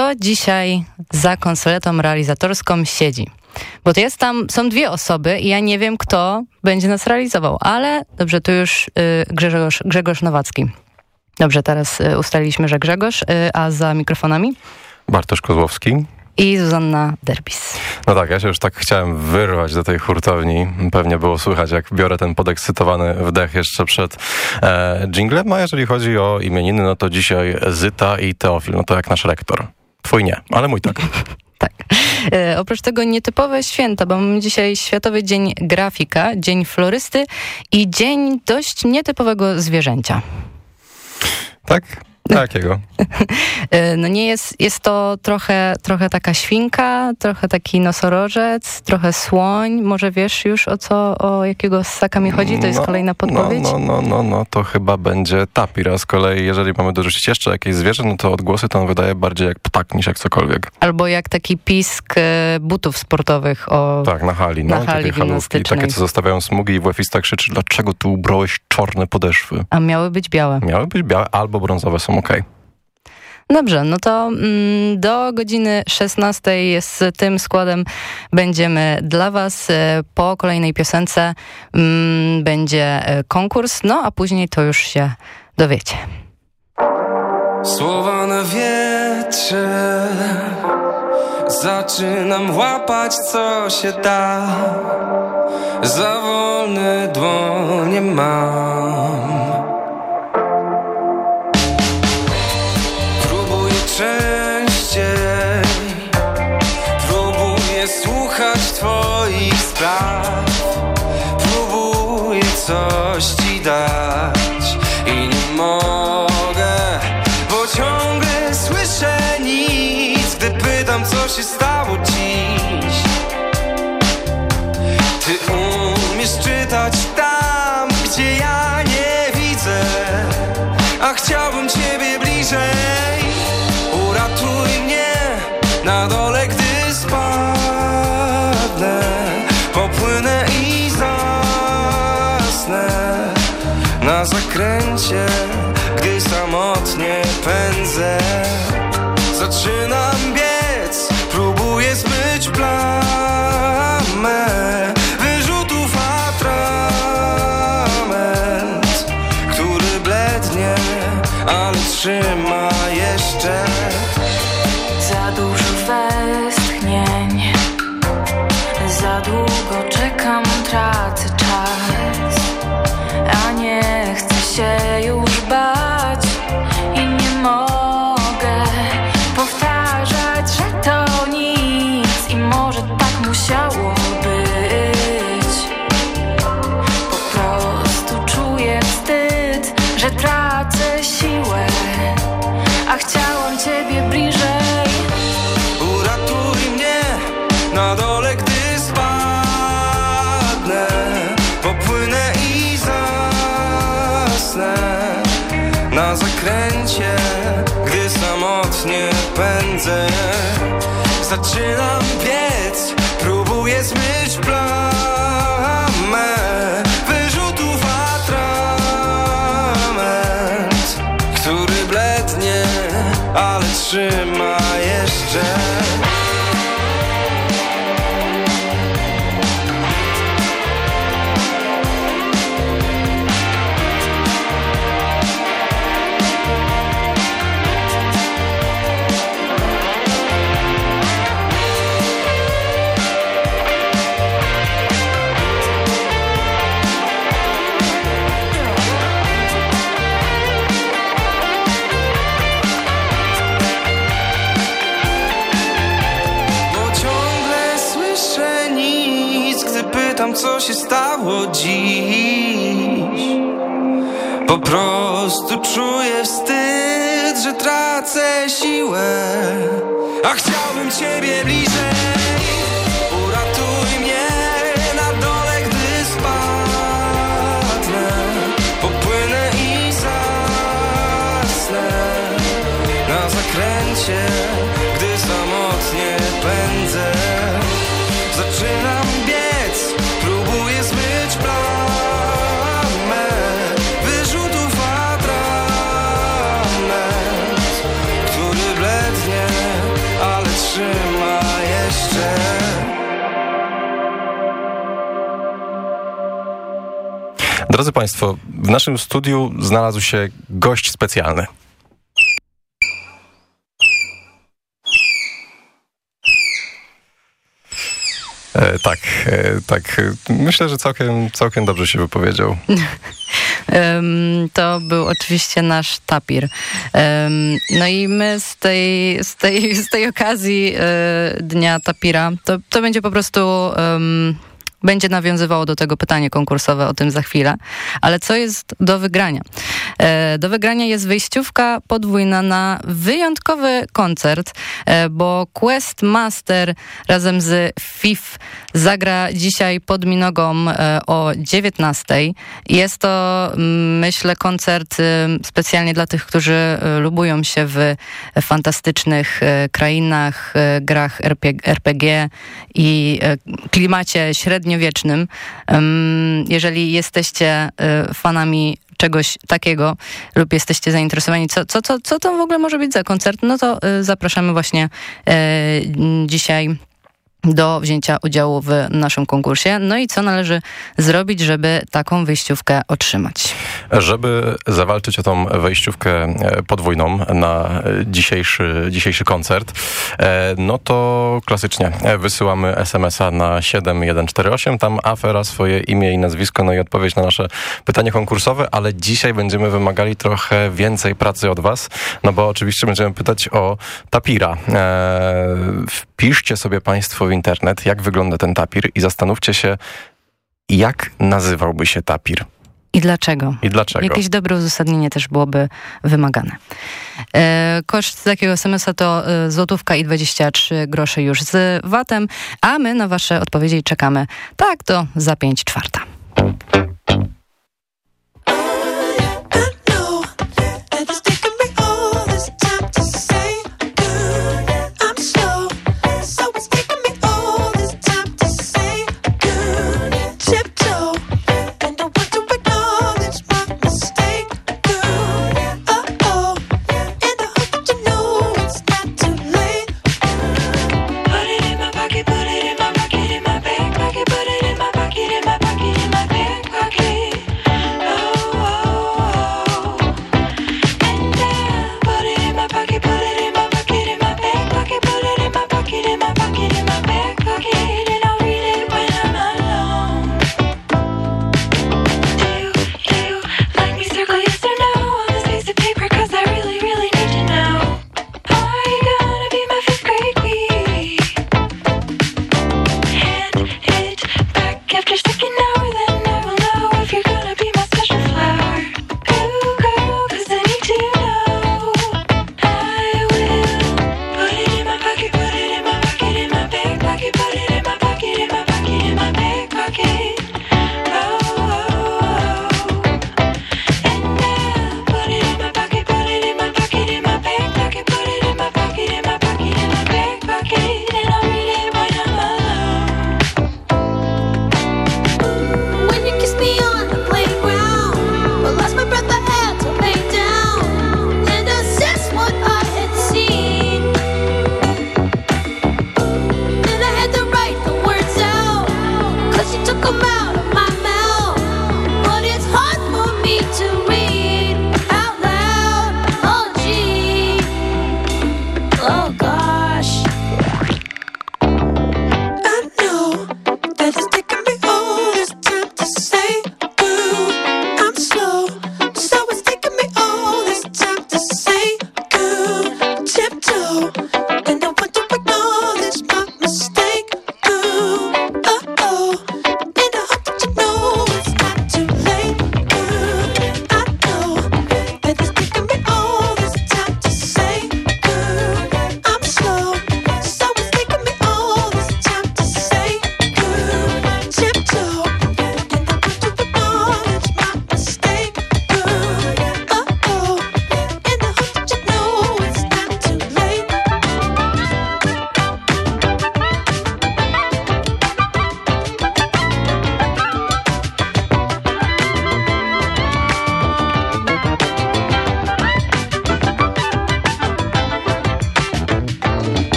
kto dzisiaj za konsoletą realizatorską siedzi. Bo to jest tam, są dwie osoby i ja nie wiem, kto będzie nas realizował, ale dobrze, to już y, Grzegorz, Grzegorz Nowacki. Dobrze, teraz y, ustaliliśmy, że Grzegorz, y, a za mikrofonami? Bartosz Kozłowski. I Zuzanna Derbis. No tak, ja się już tak chciałem wyrwać do tej hurtowni. Pewnie było słychać, jak biorę ten podekscytowany wdech jeszcze przed e, jinglem. A jeżeli chodzi o imieniny, no to dzisiaj Zyta i Teofil. No to jak nasz rektor. Twój nie, ale mój tak. Tak. E, oprócz tego nietypowe święta, bo mamy dzisiaj Światowy Dzień Grafika, Dzień Florysty i Dzień dość nietypowego zwierzęcia. Tak? Jakiego? E, no nie jest, jest to trochę, trochę taka świnka, trochę taki nosorożec, trochę słoń. Może wiesz już o co, o jakiego ssaka mi chodzi? To jest No, kolejna podpowiedź? No, no, no, no, no, to chyba będzie tapir, a z kolei jeżeli mamy dorzucić jeszcze jakieś zwierzę, no to odgłosy to on wydaje bardziej jak ptak niż jak cokolwiek. Albo jak taki pisk e, butów sportowych o... Tak, na hali, no, Na hali takie halówki, takie co zostawiają smugi i WF-ista krzyczy, dlaczego tu ubrałeś czarne podeszwy? A miały być białe. Miały być białe albo brązowe, są okej. Dobrze, no to mm, do godziny 16 z tym składem będziemy dla Was. E, Po kolejnej piosence mm, będzie e, konkurs, no a później to już się dowiecie. Słowa na wietrze Zaczynam łapać co się da Za wolne dłonie mam coś ci dać I nie mogę zakręcie, gdy samotnie pędzę. Zaczynam biec, próbuję zbyć plamę Wyrzutów atrament Który blednie, ale trzyma jeszcze. Za dużo westchnień Za długo czekam, tracę Zaczynam biec, próbuję zmyć plamę Wyrzutów atrament Który blednie, ale trzyma jeszcze co się stało dziś. Po prostu czuję wstyd, że tracę siłę, a chciałbym ciebie bliżej. Drodzy Państwo, w naszym studiu znalazł się gość specjalny. E, tak, e, tak. Myślę, że całkiem, całkiem dobrze się wypowiedział. to był oczywiście nasz tapir. no i my z tej, z tej, z tej okazji e, Dnia Tapira, to, to będzie po prostu będzie nawiązywało do tego pytanie konkursowe, o tym za chwilę. Ale co jest do wygrania? E, do wygrania jest wyjściówka podwójna na wyjątkowy koncert, e, bo Quest Master razem z FIF zagra dzisiaj pod Minogą e, o 19. Jest to, mm, myślę, koncert specjalnie dla tych, którzy lubują się w fantastycznych krainach, grach RPG i klimacie średniowiecznym. Jeżeli jesteście fanami czegoś takiego lub jesteście zainteresowani, co, co, co, co to w ogóle może być za koncert, no to zapraszamy właśnie dzisiaj do wzięcia udziału w naszym konkursie. No i co należy zrobić, żeby taką wejściówkę otrzymać? Żeby zawalczyć o tą wejściówkę e, podwójną na dzisiejszy, dzisiejszy koncert, e, no to klasycznie wysyłamy SMS-a na 7148, tam afera, swoje imię i nazwisko, no i odpowiedź na nasze pytanie konkursowe, ale dzisiaj będziemy wymagali trochę więcej pracy od was, no bo oczywiście będziemy pytać o tapira. E, wpiszcie sobie państwo w internet, jak wygląda ten tapir i zastanówcie się, jak nazywałby się tapir. I dlaczego? I dlaczego? Jakieś dobre uzasadnienie też byłoby wymagane. E, koszt takiego SMS-a to e, złotówka i 23 grosze już z VAT-em, a my na wasze odpowiedzi czekamy tak to za 5 czwarta.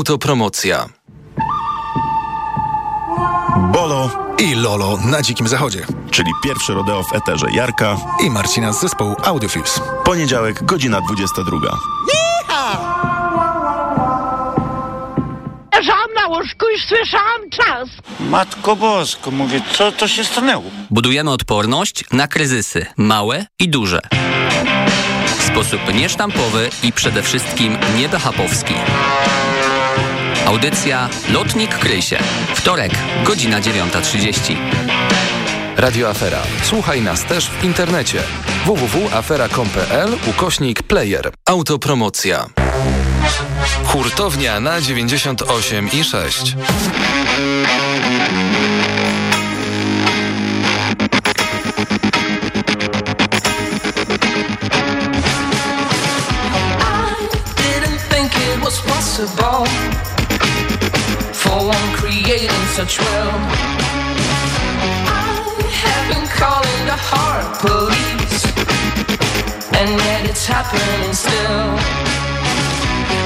Autopromocja. Bolo i Lolo na Dzikim Zachodzie. Czyli pierwszy rodeo w eterze Jarka i Marcina z zespołu Audiofuse. Poniedziałek, godzina 22. Leżałam na łóżku i słyszałam czas. Matko Bosko, mówię, co to się stanęło? Budujemy odporność na kryzysy, małe i duże. W sposób niesztampowy i przede wszystkim niebehapowski. Audycja Lotnik Krysie. Wtorek, godzina 9.30. Radio Afera. Słuchaj nas też w internecie. www.afera.com.pl ukośnik player. Autopromocja. Hurtownia na 98 i 6. possible for one creating such will. I have been calling the heart police, and yet it's happening still.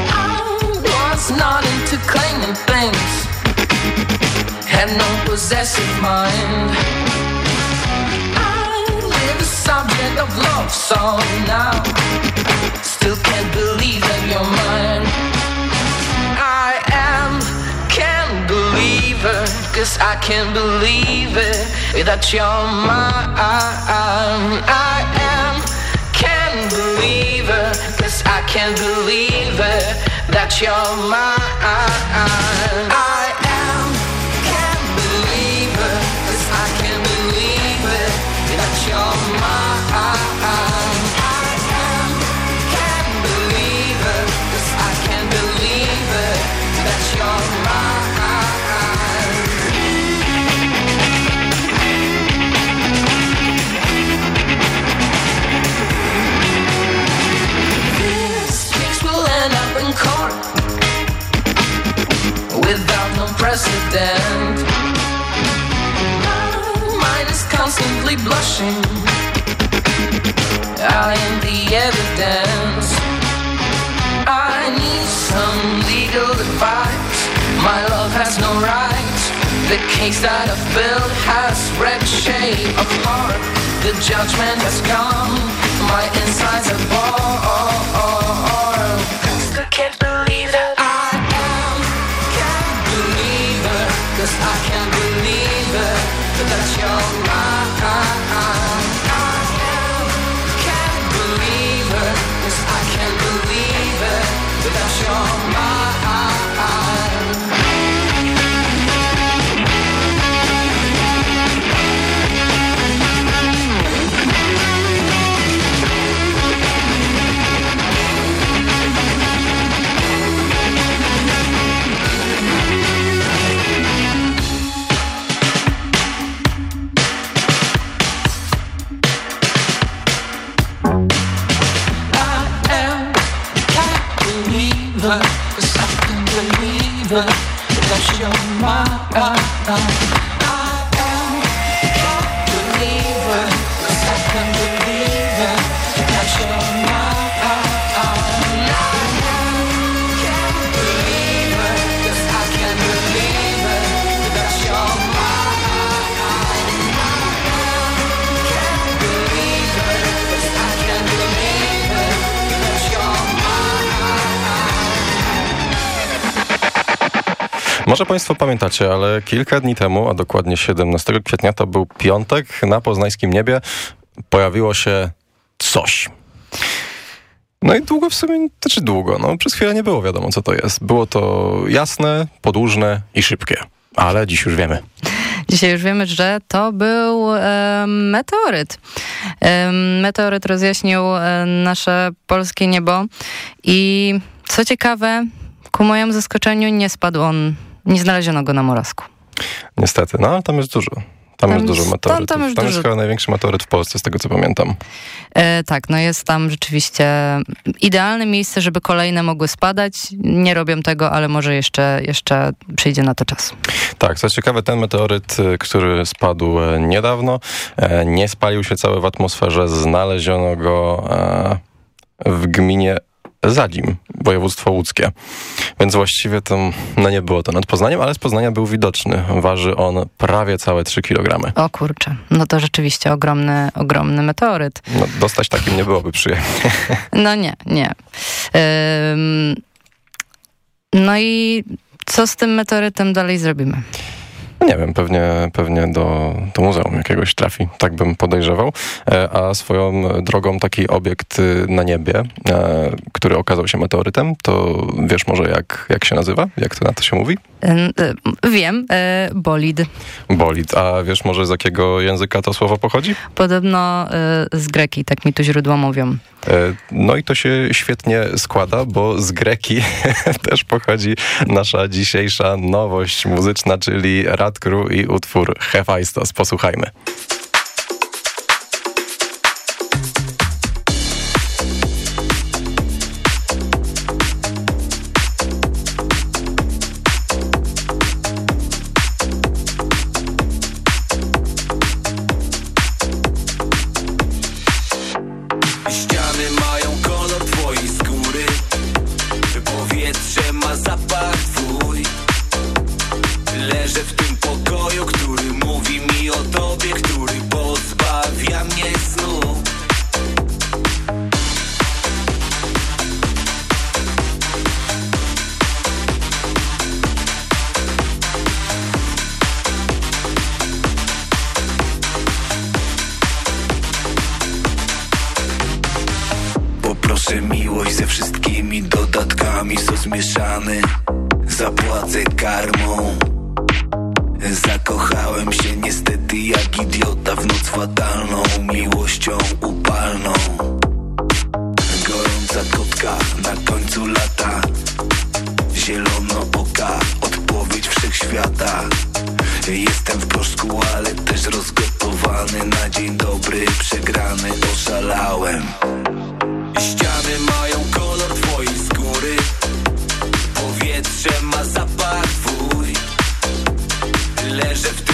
I was not into claiming things, had no possessive mind. I live a subject of love song now. Still can't believe that you're mine. Believer, cause I can't believe it that you're mine. I am can't believe it, cause I can't believe it that you're mine. I precedent. My oh, mind is constantly blushing. I am the evidence. I need some legal advice. My love has no right. The case that I've built has red shade heart. The judgment has come. My insides are born. Państwo pamiętacie, ale kilka dni temu, a dokładnie 17 kwietnia, to był piątek, na poznańskim niebie pojawiło się coś. No i długo w sumie, to czy długo, no przez chwilę nie było wiadomo co to jest. Było to jasne, podłużne i szybkie, ale dziś już wiemy. Dzisiaj już wiemy, że to był e, meteoryt. E, meteoryt rozjaśnił e, nasze polskie niebo i co ciekawe, ku mojemu zaskoczeniu nie spadł on nie znaleziono go na Morasku. Niestety, no ale tam jest dużo. Tam, tam jest dużo meteorytów. Tam, tam, jest, tam dużo... jest chyba największy meteoryt w Polsce, z tego co pamiętam. E, tak, no jest tam rzeczywiście idealne miejsce, żeby kolejne mogły spadać. Nie robią tego, ale może jeszcze, jeszcze przyjdzie na to czas. Tak, co ciekawe, ten meteoryt, y, który spadł e, niedawno, e, nie spalił się cały w atmosferze. Znaleziono go e, w gminie Zadzim, województwo łódzkie. Więc właściwie to no nie było to nad Poznaniem, ale z Poznania był widoczny. Waży on prawie całe 3 kg. O kurczę, no to rzeczywiście ogromny, ogromny meteoryt. No, dostać takim nie byłoby przyjemnie. No nie, nie. Ym, no i co z tym meteorytem dalej zrobimy? Nie wiem, pewnie, pewnie do, do muzeum jakiegoś trafi, tak bym podejrzewał. E, a swoją drogą taki obiekt y, na niebie, e, który okazał się meteorytem, to wiesz może jak, jak się nazywa? Jak to na to się mówi? Y, wiem, bolid. Bolid. A wiesz może z jakiego języka to słowo pochodzi? Podobno z greki, tak mi tu źródła mówią. E, no i to się świetnie składa, bo z greki też pochodzi nasza dzisiejsza nowość muzyczna, czyli Radkru i utwór Hefajstos. Posłuchajmy. Zapłacę karmą. Zakochałem się niestety jak idiota w noc fatalną Miłością upalną. Gorąca kotka na końcu lata. Zielono oka, odpowiedź wszechświata. Jestem w proszku, ale też rozgotowany. Na dzień dobry przegrany, oszalałem. Ściany mają kolor trzyma zapach twój Leżę w tym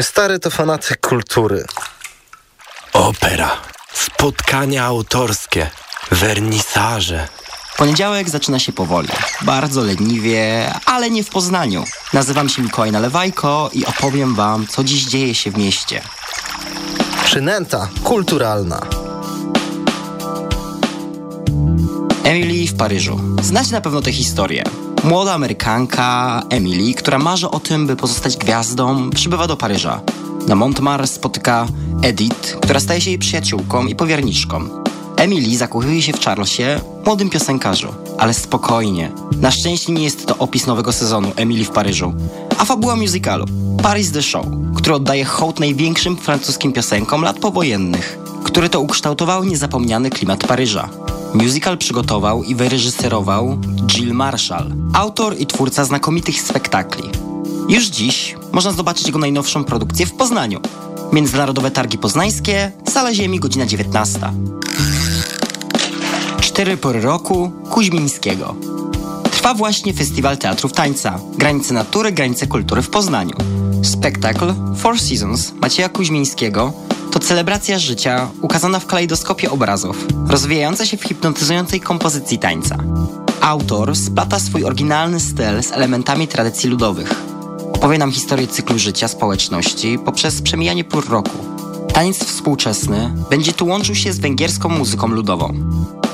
Stary to fanatyk kultury. Opera, spotkania autorskie, wernisaże Poniedziałek zaczyna się powoli, bardzo leniwie, ale nie w Poznaniu. Nazywam się Mikołaj Nalewajko i opowiem wam, co dziś dzieje się w mieście. Przynęta kulturalna. Emily w Paryżu. Znacie na pewno tę historię. Młoda Amerykanka Emily, która marzy o tym, by pozostać gwiazdą, przybywa do Paryża. Na Montmartre spotyka Edith, która staje się jej przyjaciółką i powierniczką. Emily zakochuje się w Charlesie, młodym piosenkarzu. Ale spokojnie. Na szczęście nie jest to opis nowego sezonu Emily w Paryżu, a fabuła musicalu Paris the Show, który oddaje hołd największym francuskim piosenkom lat powojennych, które to ukształtowały niezapomniany klimat Paryża. Musical przygotował i wyreżyserował Jill Marshall, autor i twórca znakomitych spektakli. Już dziś można zobaczyć jego najnowszą produkcję w Poznaniu. Międzynarodowe Targi Poznańskie, Sala Ziemi, godzina 19. Cztery pory roku Kuźmińskiego. Trwa właśnie Festiwal Teatrów Tańca. Granice natury, granice kultury w Poznaniu. Spektakl Four Seasons Macieja Kuźmińskiego to celebracja życia ukazana w kalejdoskopie obrazów, rozwijająca się w hipnotyzującej kompozycji tańca. Autor splata swój oryginalny styl z elementami tradycji ludowych. Opowie nam historię cyklu życia społeczności poprzez przemijanie pór roku. Taniec współczesny będzie tu łączył się z węgierską muzyką ludową.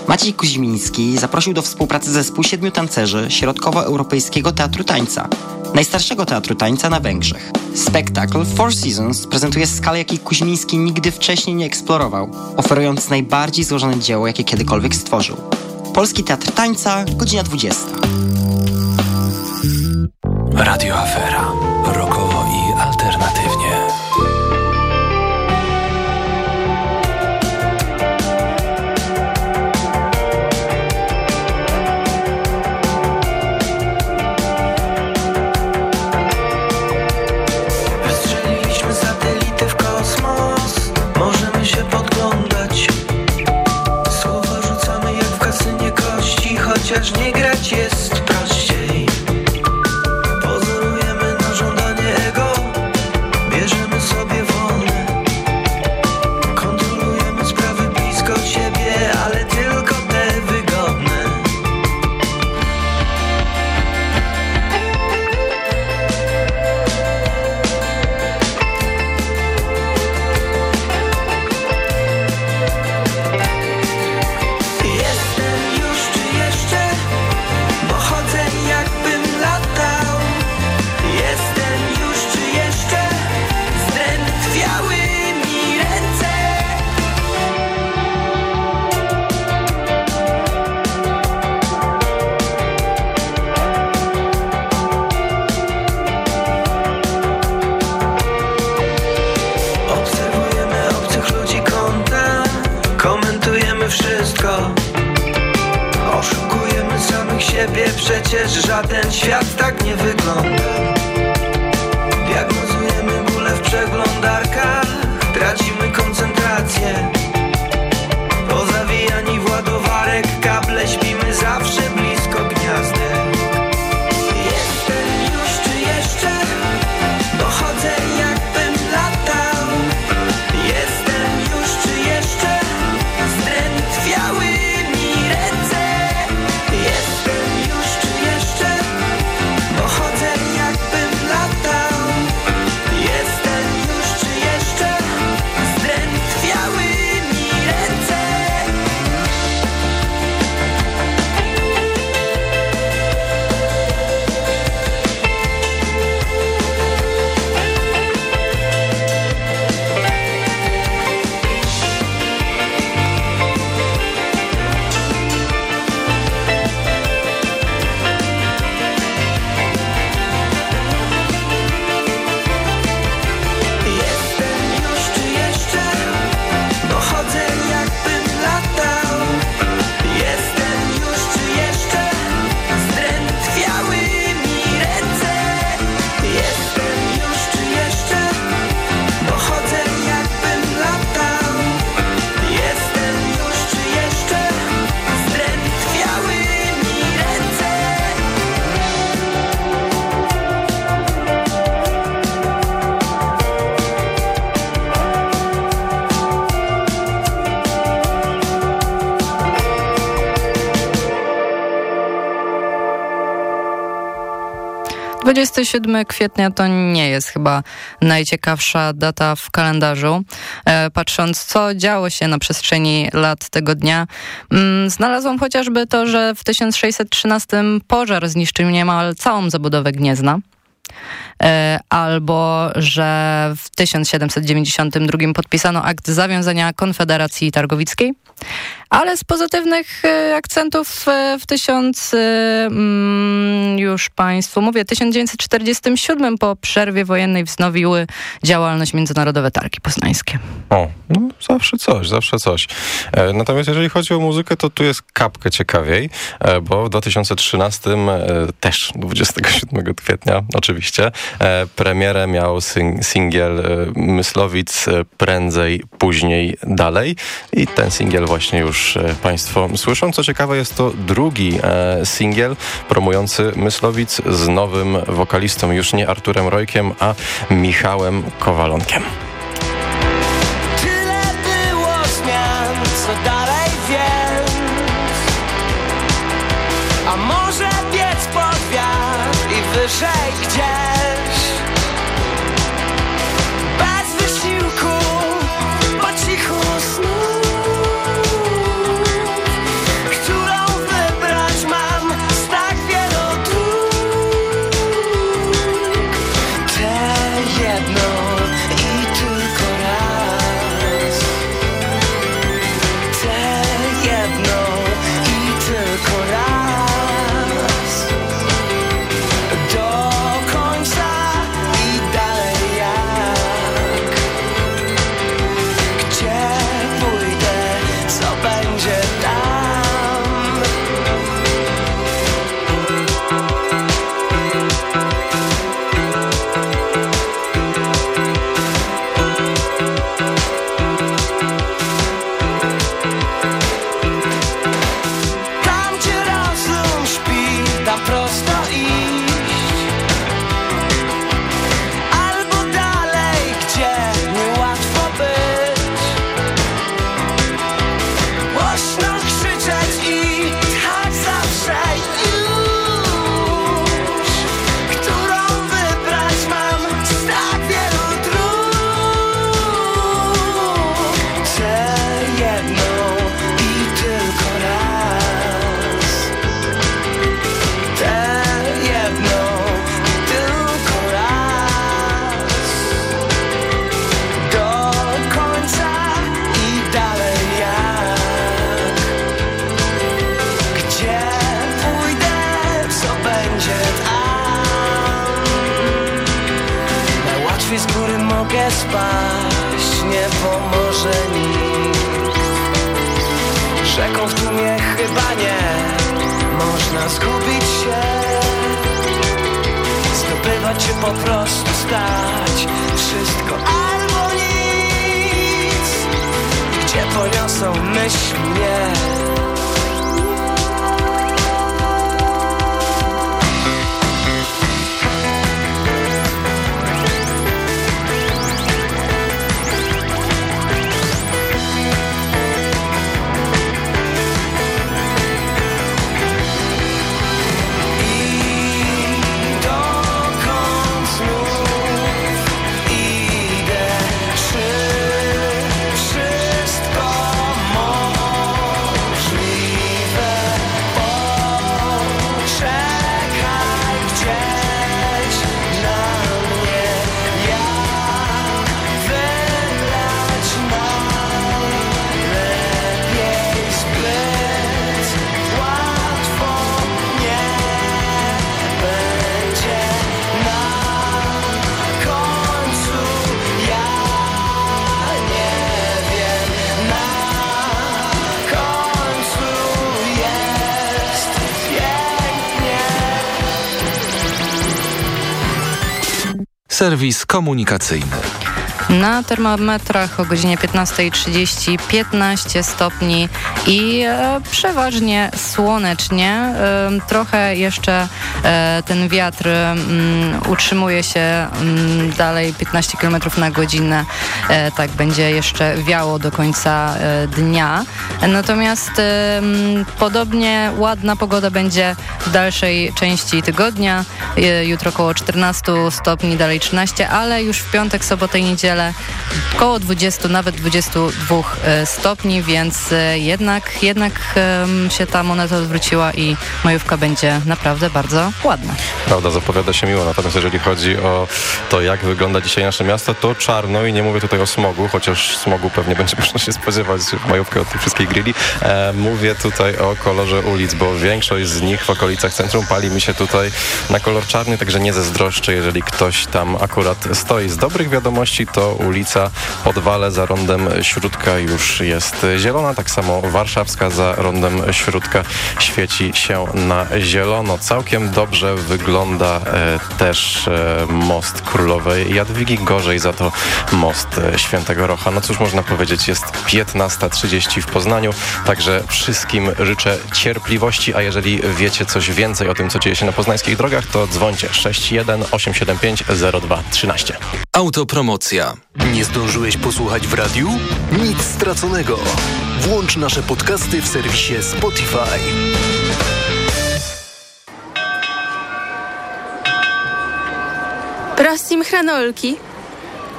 Maciej Kuzimiński zaprosił do współpracy zespół siedmiu tancerzy Środkowoeuropejskiego Teatru Tańca, najstarszego teatru tańca na Węgrzech. Spektakl Four Seasons prezentuje skalę, jakiej Kuzimiński nigdy wcześniej nie eksplorował, oferując najbardziej złożone dzieło, jakie kiedykolwiek stworzył. Polski Teatr Tańca, godzina 20. Radio Afera. Chociaż nie grać 27 kwietnia to nie jest chyba najciekawsza data w kalendarzu. E, patrząc, co działo się na przestrzeni lat tego dnia, mm, znalazłam chociażby to, że w 1613 pożar zniszczył niemal całą zabudowę Gniezna. E, albo że w 1792 podpisano akt zawiązania Konfederacji Targowickiej, ale z pozytywnych e, akcentów e, w tysiąc, e, mm, już Państwu mówię, 1947 po przerwie wojennej wznowiły działalność Międzynarodowe Targi Poznańskie. O, no zawsze coś, zawsze coś. Natomiast jeżeli chodzi o muzykę, to tu jest kapkę ciekawiej, bo w 2013, też 27 kwietnia oczywiście, premierę miał singiel Myslowic prędzej, później, dalej i ten singiel właśnie już Państwo słyszą. Co ciekawe, jest to drugi e, singiel promujący Myslowic z nowym wokalistą, już nie Arturem Rojkiem, a Michałem Kowalonkiem. I komunikacyjny. Na termometrach o godzinie 15.30 15 stopni i e, przeważnie słonecznie. Trochę jeszcze e, ten wiatr mm, utrzymuje się mm, dalej 15 km na godzinę. E, tak będzie jeszcze wiało do końca dnia. Natomiast podobnie ładna pogoda będzie w dalszej części tygodnia. Jutro około 14 stopni, dalej 13, ale już w piątek, sobotę i niedzielę niedzielę około 20, nawet 22 e, stopni, więc e, jednak, jednak się ta moneta odwróciła i majówka będzie naprawdę bardzo ładna. Prawda, zapowiada się miło, natomiast jeżeli chodzi o to, jak wygląda dzisiaj nasze miasto, to czarno i nie mówię tutaj o smogu, chociaż smogu pewnie będzie można się spodziewać w majówkę od tych wszystkich grilli. E, mówię tutaj o kolorze ulic, bo większość z nich w okolicach centrum pali mi się tutaj na kolor czarny, także nie zazdroszczę, jeżeli ktoś tam akurat stoi. Z dobrych wiadomości to ulica Podwale za rondem Śródka już jest zielona, tak samo warszawska za rondem Śródka świeci się na zielono. Całkiem dobrze wygląda e, też e, most Królowej Jadwigi, gorzej za to most e, Świętego Rocha. No cóż można powiedzieć, jest 15.30 w Poznaniu, także wszystkim życzę cierpliwości, a jeżeli wiecie coś więcej o tym, co dzieje się na poznańskich drogach, to dzwońcie 61 875 0213. Autopromocja. Nie zdążyłeś posłuchać w radiu? Nic straconego. Włącz nasze podcasty w serwisie Spotify. Prosim hranolki.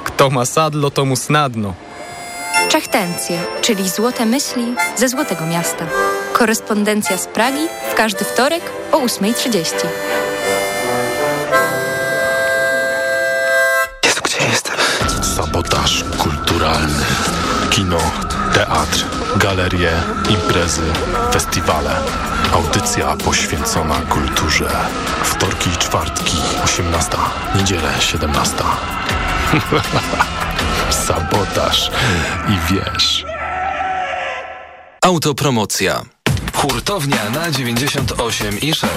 Kto ma sadlo, to mu snadno. Czechtencje, czyli złote myśli ze Złotego Miasta. Korespondencja z Pragi w każdy wtorek o 8.30. kulturalny. Kino, teatr, galerie, imprezy, festiwale. Audycja poświęcona kulturze. Wtorki i czwartki, 18. Niedzielę, 17. Sabotaż i wiesz. Autopromocja. Hurtownia na 98 i 6.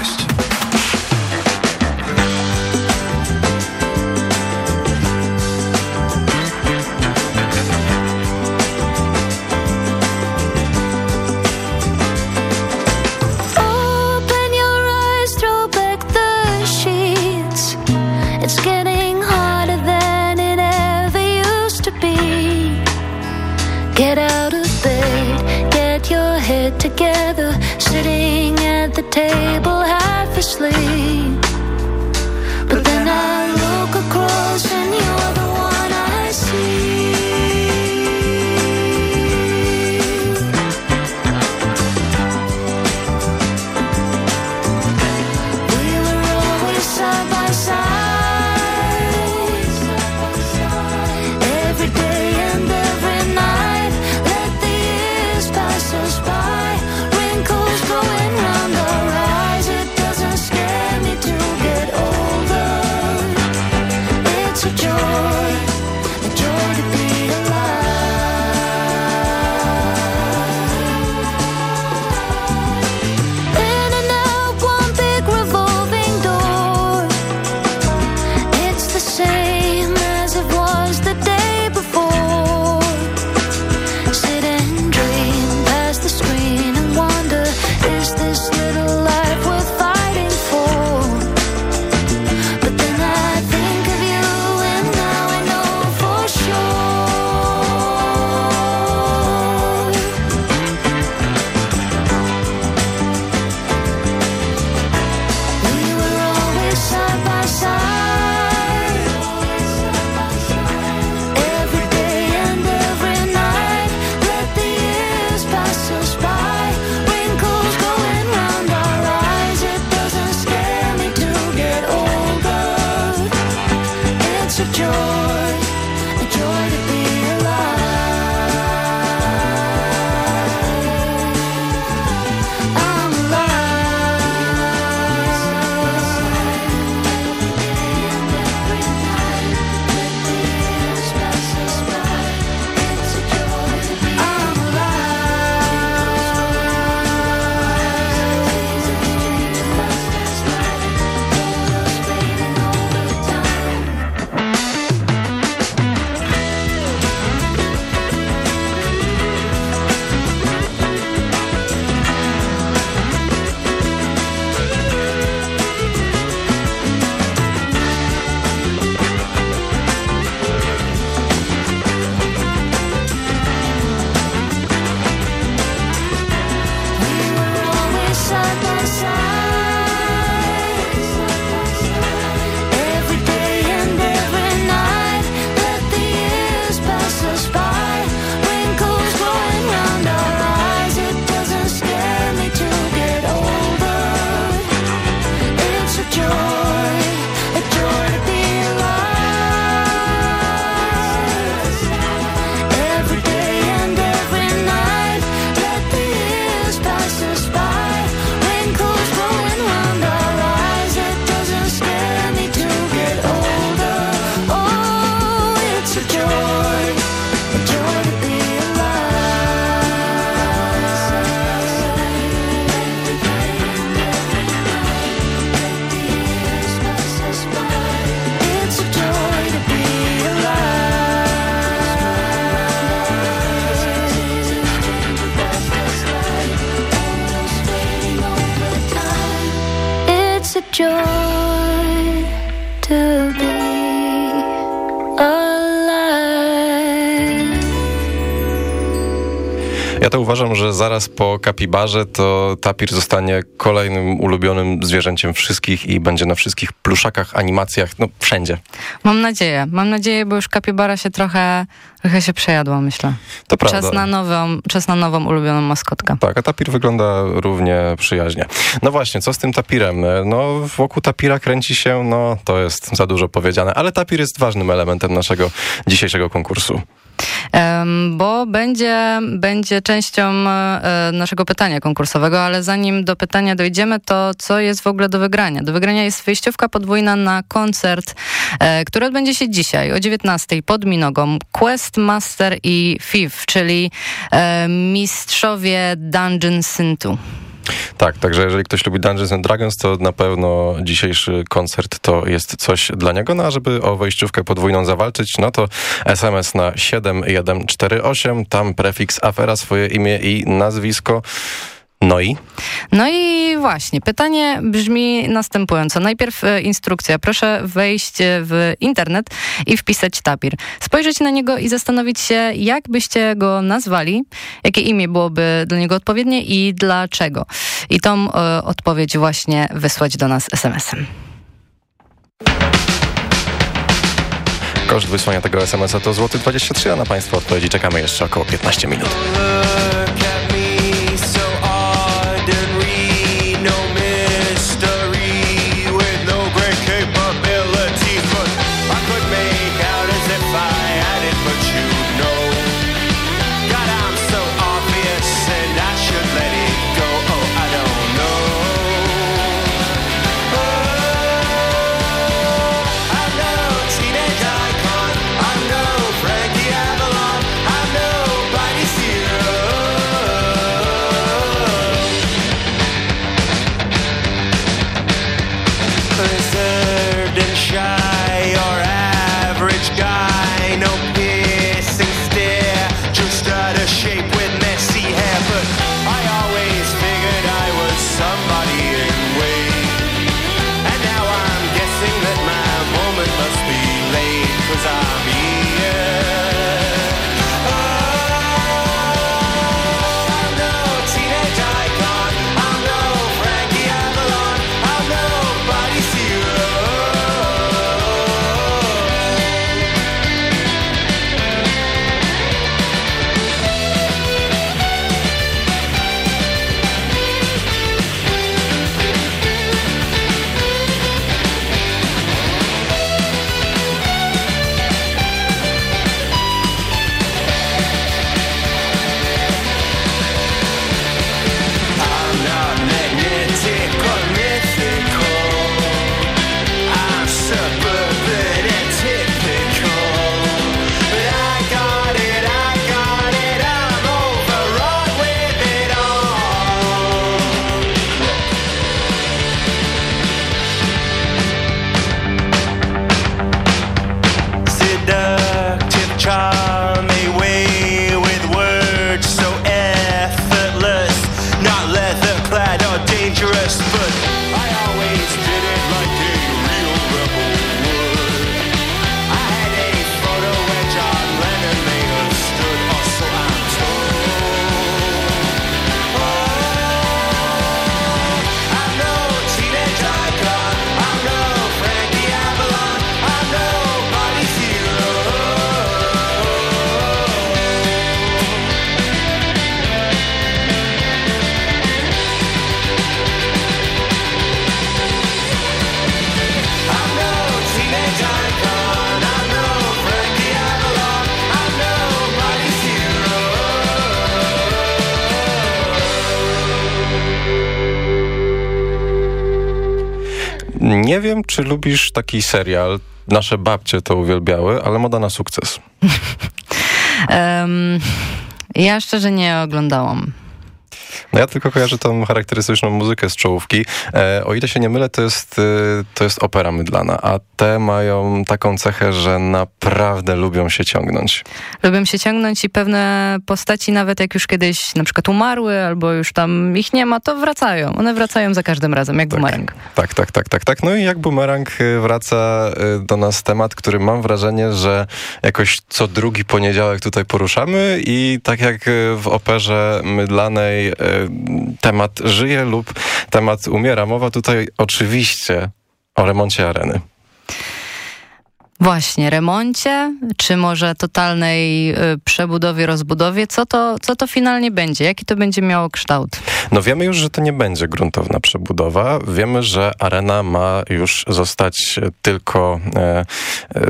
Sitting at the table, Ja to uważam, że zaraz po kapibarze to tapir zostanie kolejnym ulubionym zwierzęciem wszystkich i będzie na wszystkich pluszakach, animacjach, no wszędzie. Mam nadzieję, mam nadzieję, bo już kapibara się trochę, trochę się przejadła, myślę. To prawda. Czas na nową, czas na nową ulubioną maskotkę. Tak, a tapir wygląda równie przyjaźnie. No właśnie, co z tym tapirem? No wokół tapira kręci się, no to jest za dużo powiedziane, ale tapir jest ważnym elementem naszego dzisiejszego konkursu. Bo będzie, będzie częścią e, naszego pytania konkursowego, ale zanim do pytania dojdziemy, to co jest w ogóle do wygrania? Do wygrania jest wyjściówka podwójna na koncert, e, który odbędzie się dzisiaj o 19 pod Minogą. Quest Master i FIF, czyli e, mistrzowie Dungeon Syntu. Tak, także jeżeli ktoś lubi Dungeons and Dragons, to na pewno dzisiejszy koncert to jest coś dla niego. No a żeby o wejściówkę podwójną zawalczyć, no to SMS na 7148, tam prefiks afera, swoje imię i nazwisko. No i? No i właśnie, pytanie brzmi następująco. Najpierw e, instrukcja. Proszę wejść e, w internet i wpisać tapir. Spojrzeć na niego i zastanowić się, jak byście go nazwali, jakie imię byłoby dla niego odpowiednie i dlaczego. I tą e, odpowiedź właśnie wysłać do nas SMS-em. Koszt wysłania tego SMS-a to złoty 23, a na Państwa odpowiedzi czekamy jeszcze około 15 minut. Nie wiem, czy lubisz taki serial. Nasze babcie to uwielbiały, ale moda na sukces. Em, ja szczerze nie oglądałam. No ja tylko kojarzę tą charakterystyczną muzykę z czołówki. E, o ile się nie mylę, to jest, e, to jest opera mydlana, a te mają taką cechę, że naprawdę lubią się ciągnąć. Lubią się ciągnąć i pewne postaci, nawet jak już kiedyś na przykład umarły, albo już tam ich nie ma, to wracają. One wracają za każdym razem, jak tak, bumerang. Tak, tak, tak, tak, tak. No i jak bumerang y, wraca y, do nas temat, który mam wrażenie, że jakoś co drugi poniedziałek tutaj poruszamy i tak jak w operze mydlanej temat żyje lub temat umiera. Mowa tutaj oczywiście o remoncie areny. Właśnie, remoncie, czy może totalnej y, przebudowie, rozbudowie? Co to, co to finalnie będzie? Jaki to będzie miało kształt? No wiemy już, że to nie będzie gruntowna przebudowa. Wiemy, że arena ma już zostać tylko e, e,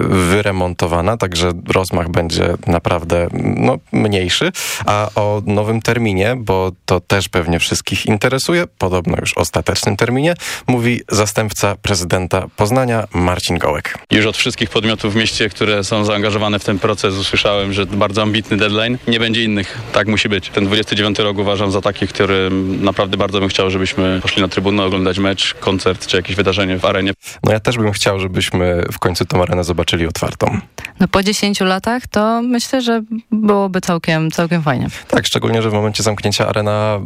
wyremontowana, także rozmach będzie naprawdę no, mniejszy. A o nowym terminie, bo to też pewnie wszystkich interesuje, podobno już ostatecznym terminie, mówi zastępca prezydenta Poznania Marcin Gołek. Już od wszystkich podmiotów w mieście, które są zaangażowane w ten proces, usłyszałem, że bardzo ambitny deadline. Nie będzie innych. Tak musi być. Ten 29 rok uważam za taki, który naprawdę bardzo bym chciał, żebyśmy poszli na trybunę oglądać mecz, koncert czy jakieś wydarzenie w arenie. No ja też bym chciał, żebyśmy w końcu tą arenę zobaczyli otwartą. No po 10 latach to myślę, że byłoby całkiem, całkiem fajnie. Tak, szczególnie, że w momencie zamknięcia arena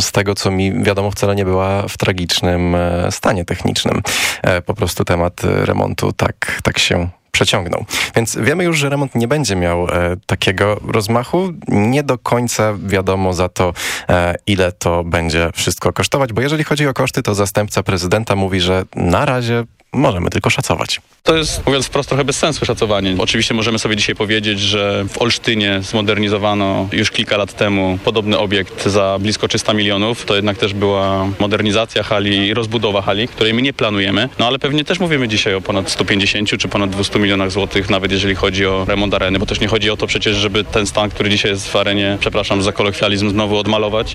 z tego, co mi wiadomo, wcale nie była w tragicznym e, stanie technicznym. E, po prostu temat remontu tak, tak się przeciągnął. Więc wiemy już, że remont nie będzie miał e, takiego rozmachu. Nie do końca wiadomo za to, e, ile to będzie wszystko kosztować, bo jeżeli chodzi o koszty, to zastępca prezydenta mówi, że na razie możemy tylko szacować. To jest, mówiąc wprost, trochę bez sensu szacowanie. Oczywiście możemy sobie dzisiaj powiedzieć, że w Olsztynie zmodernizowano już kilka lat temu podobny obiekt za blisko 300 milionów. To jednak też była modernizacja hali i rozbudowa hali, której my nie planujemy. No ale pewnie też mówimy dzisiaj o ponad 150 czy ponad 200 milionach złotych, nawet jeżeli chodzi o remont areny, bo też nie chodzi o to przecież, żeby ten stan, który dzisiaj jest w arenie, przepraszam za kolokwializm, znowu odmalować.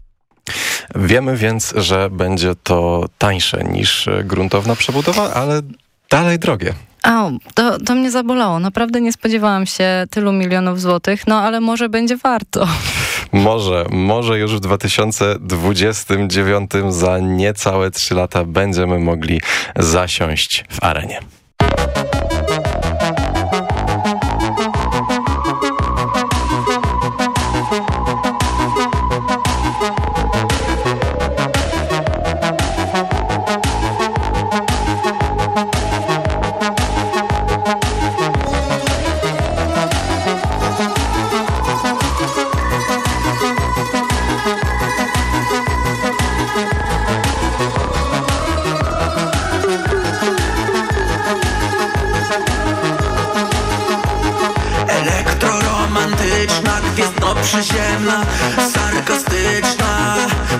Wiemy więc, że będzie to tańsze niż gruntowna przebudowa, ale dalej drogie. O, to, to mnie zabolało. Naprawdę nie spodziewałam się tylu milionów złotych, no ale może będzie warto. Może, może już w 2029 za niecałe 3 lata będziemy mogli zasiąść w arenie. Sarkastyczna.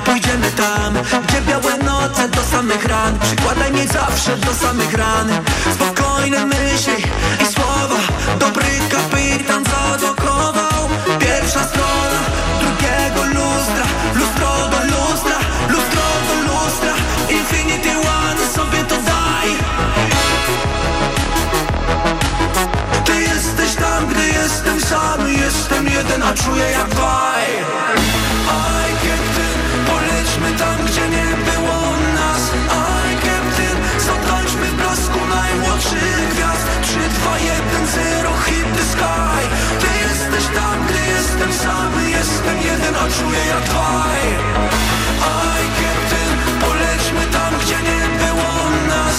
Pójdziemy tam, gdzie białe noce do samych ran. Przykładaj mnie zawsze do samych ran. Spokojne myśli i słowa. Dobry kapitan zadokował Pierwsza strona drugiego lustra. Lustro do lustra, lustro do lustra. Infinity One sobie to daj. Ty jesteś tam, gdy jestem sam. Jestem jeden, a czuję jak dwaj czuję jak dwaj. I Captain, polećmy tam, gdzie nie było nas.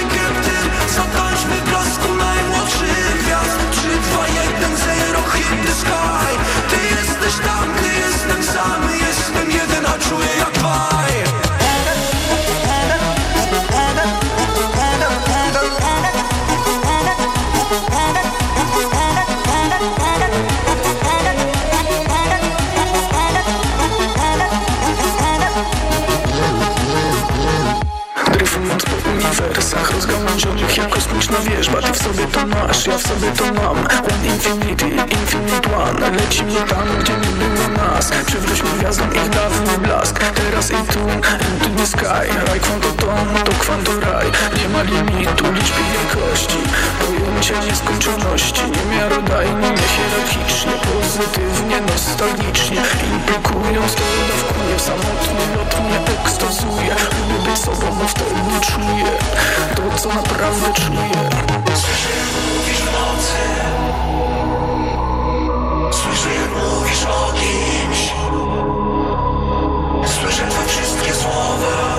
I Captain, zatańczmy w blasku najmłodszych gwiazd. 3, 2, 1, 0, hit the sky. Ty jesteś tam, gdy jestem sam kosmiczna wieżba Ty w sobie to masz, ja w sobie to mam. One infinity, infinite one Lecimy tam, gdzie nie było nas. Przywróćmy gwiazdom ich dawny blask. Teraz i tu, into the sky Raj kwantoton, to kwantoraj Nie ma limitu, liczby wielkości Pojęcia nieskończoności. Niemiarodajnie, niehierarchicznie Pozytywnie, nostalgicznie. Implikując to dawkuję Samotnie, lotnie ekstazuje. Lubię być sobą, bo wtedy czuję To co naprawdę czuję. Słyszę mówisz w nocy. Słyszę jak mówisz o kimś. Słyszę twoje wszystkie słowa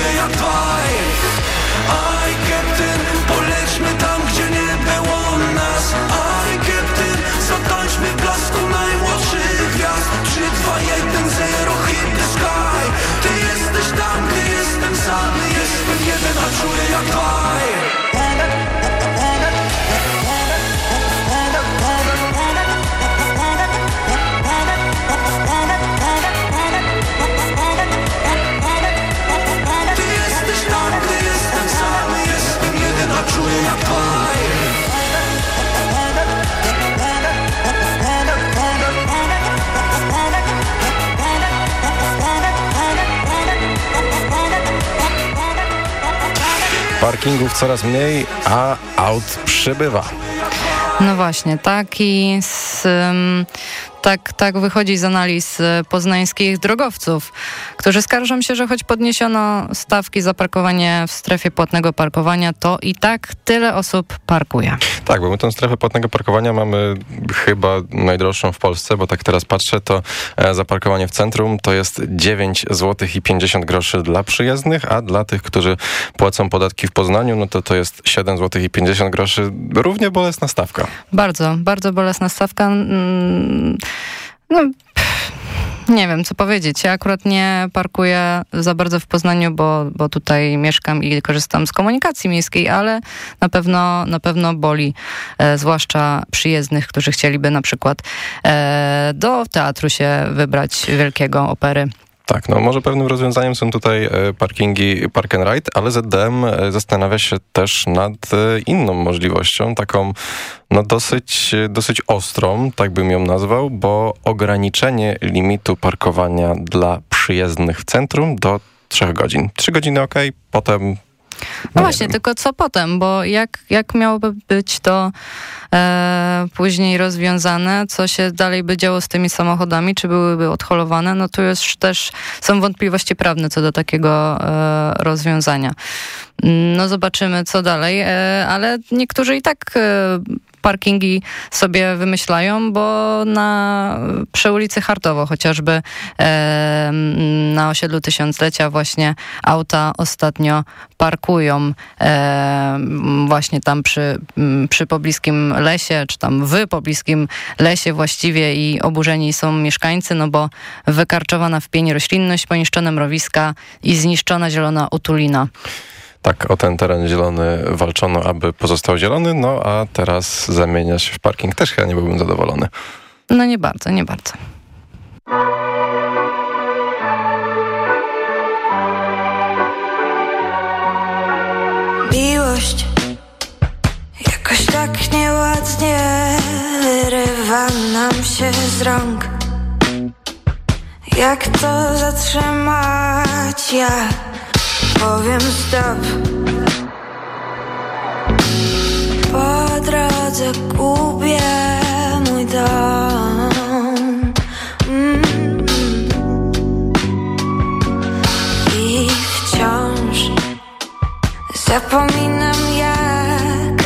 czuję jak dwaj Aj, Captain, polećmy tam, gdzie nie było nas. Aj, Captain, zatończmy w blasku najmłodszych gwiazd. 3, 2, 1, 0, hit the sky. Ty jesteś tam, gdy jestem sam. Jestem jeden, a czuję jak dwaj Parkingów coraz mniej, a aut przybywa. No właśnie, taki z, ym, tak, tak wychodzi z analiz y, poznańskich drogowców, którzy skarżą się, że choć podniesiono stawki za parkowanie w strefie płatnego parkowania, to i tak tyle osób parkuje. Tak, bo my tę strefę płatnego parkowania mamy chyba najdroższą w Polsce, bo tak teraz patrzę, to e, zaparkowanie w centrum to jest 9 zł i 50 groszy dla przyjezdnych, a dla tych, którzy płacą podatki w Poznaniu, no to to jest 7 zł i 50 groszy. Równie bolesna stawka. Bardzo, bardzo bolesna stawka. Mm, No, pff, nie wiem, co powiedzieć. Ja akurat nie parkuję za bardzo w Poznaniu, bo, bo tutaj mieszkam i korzystam z komunikacji miejskiej, ale na pewno, na pewno boli, e, zwłaszcza przyjezdnych, którzy chcieliby na przykład e, do teatru się wybrać wielkiego opery. Tak, no może pewnym rozwiązaniem są tutaj e, parkingi Park and Ride, ale ZDM e, zastanawia się też nad e, inną możliwością, taką no dosyć, dosyć ostrą, tak bym ją nazwał, bo ograniczenie limitu parkowania dla przyjezdnych w centrum do 3 godzin. 3 godziny ok, potem No właśnie, tylko co potem, bo jak, jak miałoby być to e, później rozwiązane, co się dalej by działo z tymi samochodami, czy byłyby odholowane, no tu już też są wątpliwości prawne co do takiego e, rozwiązania. No zobaczymy, co dalej, e, ale niektórzy i tak e, parkingi sobie wymyślają, bo na przy ulicy Hartowo chociażby e, na osiedlu Tysiąclecia właśnie auta ostatnio parkują właśnie tam przy, przy pobliskim lesie, czy tam w pobliskim lesie właściwie i oburzeni są mieszkańcy, no bo wykarczowana w pień roślinność, poniszczone mrowiska i zniszczona zielona utulina. Tak o ten teren zielony walczono, aby pozostał zielony, no a teraz zamienia się w parking. Też chyba nie byłbym zadowolony. No nie bardzo, nie bardzo. Miłość jakoś tak nieładnie wyrywa nam się z rąk. Jak to zatrzymać? Ja powiem stop. Po drodze gubię mój dom. Mm. I wciąż Zapominam jak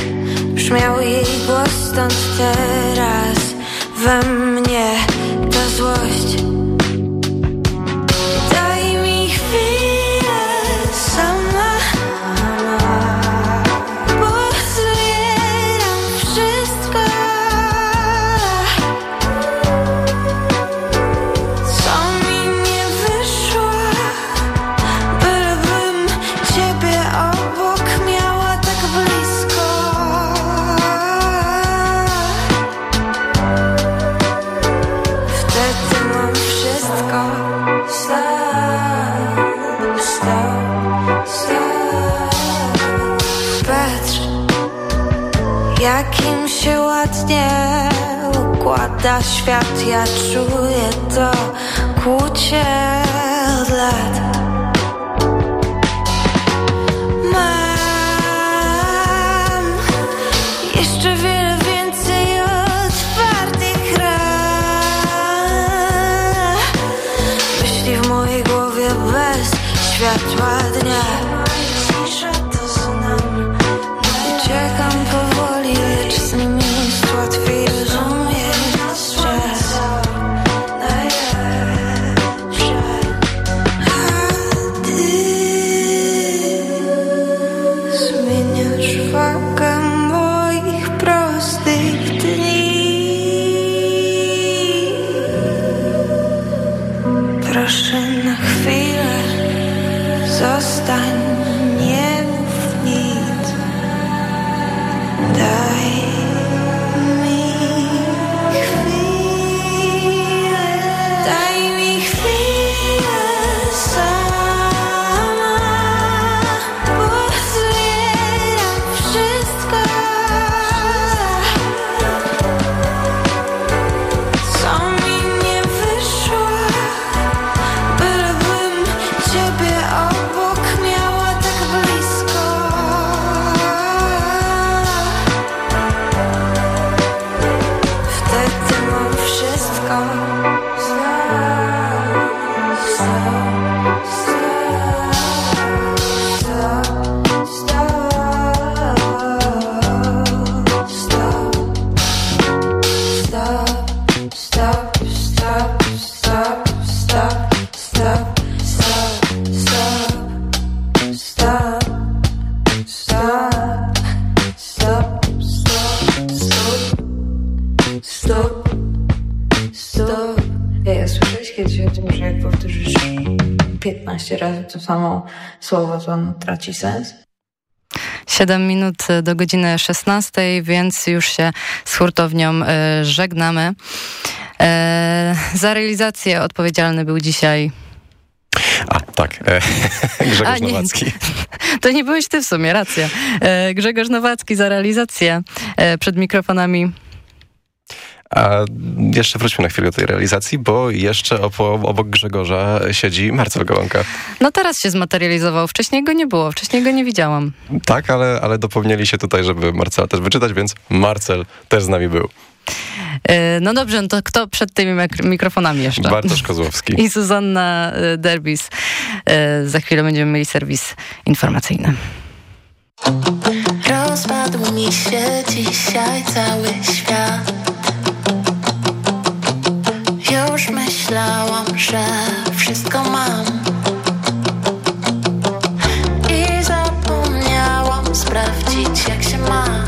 brzmiał jej głos stąd teraz we mnie ta złość. Świat Ja czuję to kłucie to samo słowo, to ono traci sens? 7 minut do godziny 16, więc już się z hurtownią e, żegnamy. E, za realizację odpowiedzialny był dzisiaj. A, tak. E, Grzegorz A, nie. Nowacki. To nie byłeś ty w sumie, racja. E, Grzegorz Nowacki za realizację e, przed mikrofonami. A jeszcze wróćmy na chwilę do tej realizacji, bo jeszcze obok Grzegorza siedzi Marcel Gołąka. No teraz się zmaterializował. Wcześniej go nie było, wcześniej go nie widziałam. Tak, ale, ale dopomnieli się tutaj, żeby Marcela też wyczytać, więc Marcel też z nami był. E, No dobrze, no to kto przed tymi mikrofonami jeszcze? Bartosz Kozłowski. I Zuzanna e, Derbis. E, Za chwilę będziemy mieli serwis informacyjny. Rozpadł mi się dzisiaj cały świat myślałam, że wszystko mam. I zapomniałam sprawdzić jak się masz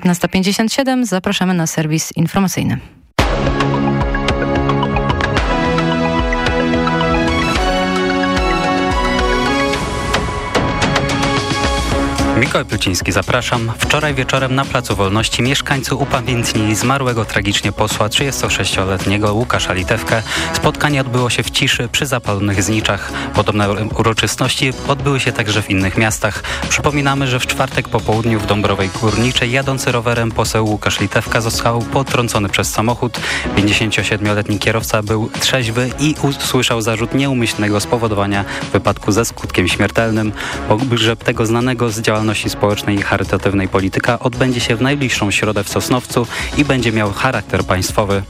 15.57 zapraszamy na serwis informacyjny. Mikołaj Pluciński, zapraszam. Wczoraj wieczorem na Placu Wolności mieszkańcy upamiętnili zmarłego tragicznie posła 36-letniego Łukasza Litewkę. Spotkanie odbyło się w ciszy przy zapalonych zniczach. Podobne uroczystości odbyły się także w innych miastach. Przypominamy, że w czwartek po południu w Dąbrowej Górniczej jadący rowerem poseł Łukasz Litewka został potrącony przez samochód. 57-letni kierowca był trzeźwy i usłyszał zarzut nieumyślnego spowodowania wypadku ze skutkiem śmiertelnym. Pogrzeb tego znanego z działalności działalności społecznej i charytatywnej polityka odbędzie się w najbliższą środę w Sosnowcu i będzie miał charakter państwowy.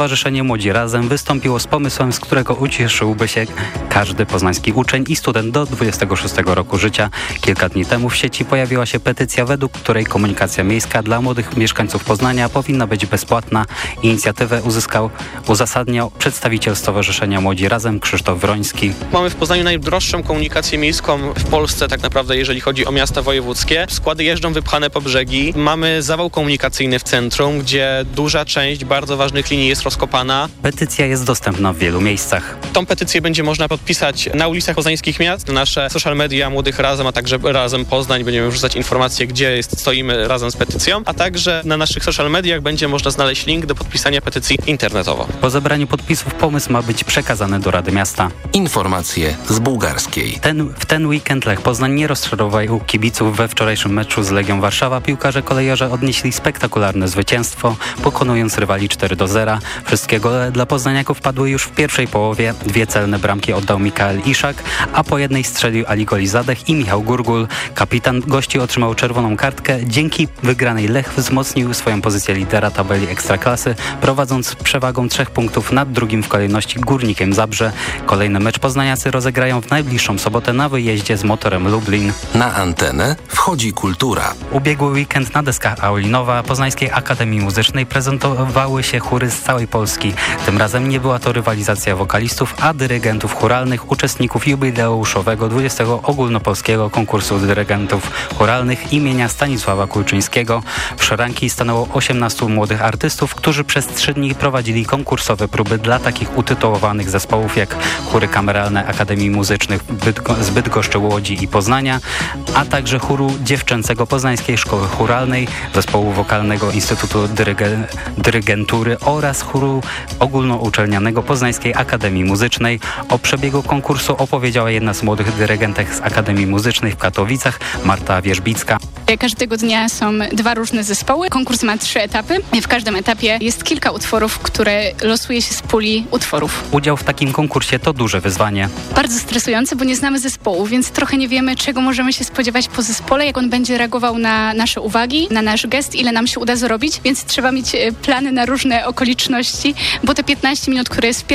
Stowarzyszenie Młodzi Razem wystąpiło z pomysłem, z którego ucieszyłby się każdy poznański uczeń i student do 26 roku życia. Kilka dni temu w sieci pojawiła się petycja, według której komunikacja miejska dla młodych mieszkańców Poznania powinna być bezpłatna. Inicjatywę uzyskał, uzasadniał przedstawiciel Stowarzyszenia Młodzi Razem Krzysztof Wroński. Mamy w Poznaniu najdroższą komunikację miejską w Polsce tak naprawdę, jeżeli chodzi o miasta wojewódzkie. Składy jeżdżą wypchane po brzegi. Mamy zawał komunikacyjny w centrum, gdzie duża część bardzo ważnych linii jest rozkopana. Petycja jest dostępna w wielu miejscach. Tą petycję będzie można podpisać na ulicach poznańskich miast, nasze social media Młodych Razem, a także Razem Poznań. Będziemy wrzucać informacje, gdzie jest, stoimy razem z petycją, a także na naszych social mediach będzie można znaleźć link do podpisania petycji internetowo. Po zebraniu podpisów pomysł ma być przekazany do Rady Miasta. Informacje z bułgarskiej. Ten, w ten weekend Lech Poznań nie rozczarował kibiców we wczorajszym meczu z Legią Warszawa. Piłkarze kolejorze odnieśli spektakularne zwycięstwo, pokonując rywali 4 do 0. Wszystkie gole dla poznaniaków padły już w pierwszej połowie. Dwie celne bramki oddał Mikael Iszak, a po jednej strzelił Ali Golizadech i Michał Gurgul. Kapitan gości otrzymał czerwoną kartkę. Dzięki wygranej Lech wzmocnił swoją pozycję lidera tabeli Ekstraklasy, prowadząc przewagą trzech punktów nad drugim w kolejności Górnikiem Zabrze. Kolejny mecz poznaniacy rozegrają w najbliższą sobotę na wyjeździe z motorem Lublin. Na antenę wchodzi kultura. Ubiegły weekend na deskach Aulinowa Poznańskiej Akademii Muzycznej prezentowały się chóry z całej Polski. Tym razem nie była to rywalizacja wokalistów, a dyrygentów chóralnych, uczestników jubileuszowego 20 ogólnopolskiego konkursu dyrygentów chóralnych imienia Stanisława Kulczyńskiego. W szranki stanęło 18 młodych artystów, którzy przez trzy dni prowadzili konkursowe próby dla takich utytułowanych zespołów jak chóry kameralne Akademii Muzycznych z Bydgoszczy, Łodzi i Poznania, a także chóru dziewczęcego Poznańskiej Szkoły Chóralnej, zespołu wokalnego Instytutu Dyryge Dyrygentury oraz chóru ogólnouczelnianego Poznańskiej Akademii Muzycznej. O przebiegu konkursu opowiedziała jedna z młodych dyrygentek z Akademii Muzycznej w Katowicach, Marta Wierzbicka. Każdego dnia są dwa różne zespoły. Konkurs ma trzy etapy. W każdym etapie jest kilka utworów, które losuje się z puli utworów. Udział w takim konkursie to duże wyzwanie. Bardzo stresujące, bo nie znamy zespołu, więc trochę nie wiemy, czego możemy się spodziewać po zespole, jak on będzie reagował na nasze uwagi, na nasz gest, ile nam się uda zrobić, więc trzeba mieć plany na różne okoliczności, bo te 15 minut, które jest w